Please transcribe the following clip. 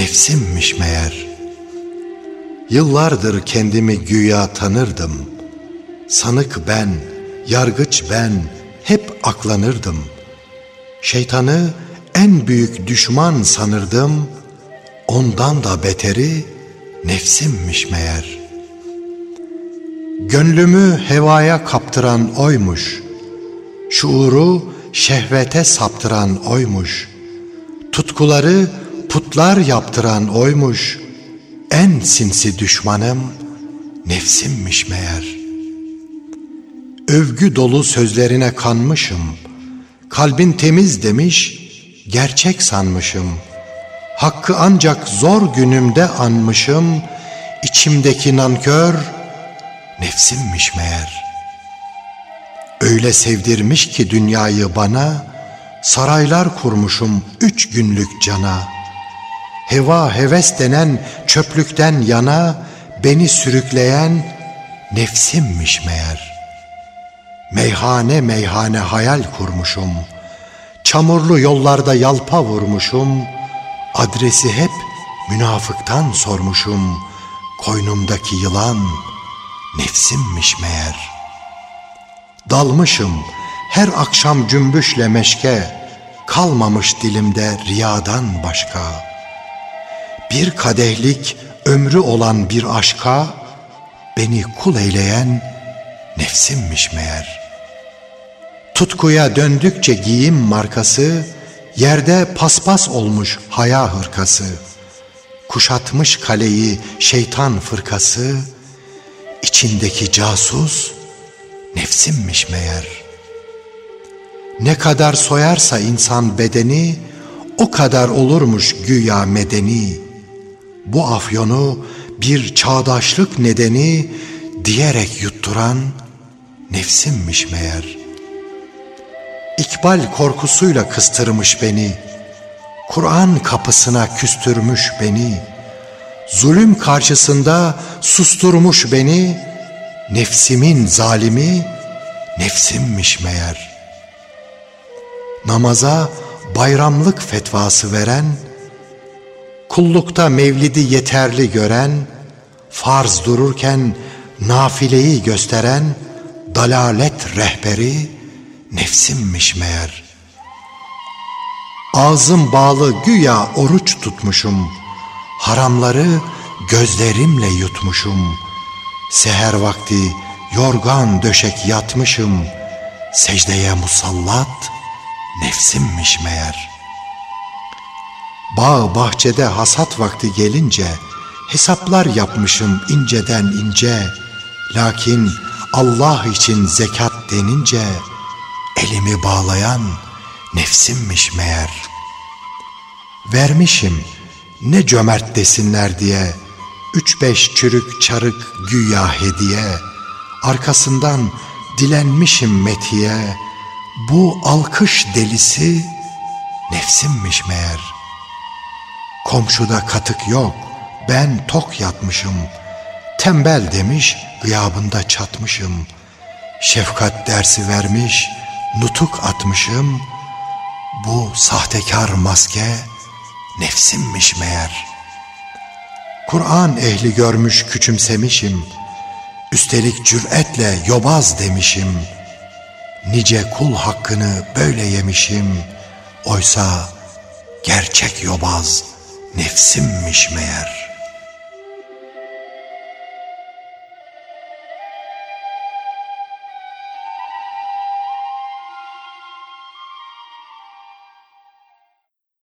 nefsimmiş meğer. Yıllardır kendimi güya tanırdım. Sanık ben, yargıç ben, hep aklanırdım. Şeytanı en büyük düşman sanırdım. Ondan da beteri nefsimmiş meğer. Gönlümü hevaya kaptıran oymuş. Şuuru şehvete saptıran oymuş. Tutkuları putlar yaptıran oymuş. En sinsi düşmanım nefsimmiş meğer. Övgü dolu sözlerine kanmışım. Kalbin temiz demiş, gerçek sanmışım. Hakkı ancak zor günümde anmışım. İçimdeki nankör nefsimmiş meğer. Öyle sevdirmiş ki dünyayı bana, saraylar kurmuşum üç günlük cana.'' Heva heves denen çöplükten yana beni sürükleyen nefsimmiş meğer. Meyhane meyhane hayal kurmuşum, çamurlu yollarda yalpa vurmuşum, adresi hep münafıktan sormuşum, koynumdaki yılan nefsimmiş meğer. Dalmışım her akşam cümbüşle meşke, kalmamış dilimde riyadan başka.'' Bir kadehlik ömrü olan bir aşka beni kul eyleyen nefsimmiş meğer. Tutkuya döndükçe giyim markası, yerde paspas olmuş haya hırkası, kuşatmış kaleyi şeytan fırkası, içindeki casus nefsimmiş meğer. Ne kadar soyarsa insan bedeni, o kadar olurmuş güya medeni.'' Bu afyonu bir çağdaşlık nedeni diyerek yutturan nefsimmiş meğer. İkbal korkusuyla kıstırmış beni, Kur'an kapısına küstürmüş beni, zulüm karşısında susturmuş beni, nefsimin zalimi nefsimmiş meğer. Namaza bayramlık fetvası veren, kullukta mevlidi yeterli gören, farz dururken nafileyi gösteren, dalalet rehberi nefsimmiş meğer. Ağzım bağlı güya oruç tutmuşum, haramları gözlerimle yutmuşum. Seher vakti yorgan döşek yatmışım, secdeye musallat nefsimmiş meğer.'' Bağ bahçede hasat vakti gelince hesaplar yapmışım inceden ince. Lakin Allah için zekat denince elimi bağlayan nefsimmiş meğer. Vermişim ne cömert desinler diye üç beş çürük çarık güya hediye. Arkasından dilenmişim metiye. Bu alkış delisi nefsimmiş meğer.'' Komşuda katık yok, ben tok yatmışım. Tembel demiş, gıyabında çatmışım. Şefkat dersi vermiş, nutuk atmışım. Bu sahtekar maske nefsimmiş meğer. Kur'an ehli görmüş küçümsemişim. Üstelik cüretle yobaz demişim. Nice kul hakkını böyle yemişim. Oysa gerçek yobaz nefsimmiş meğer.''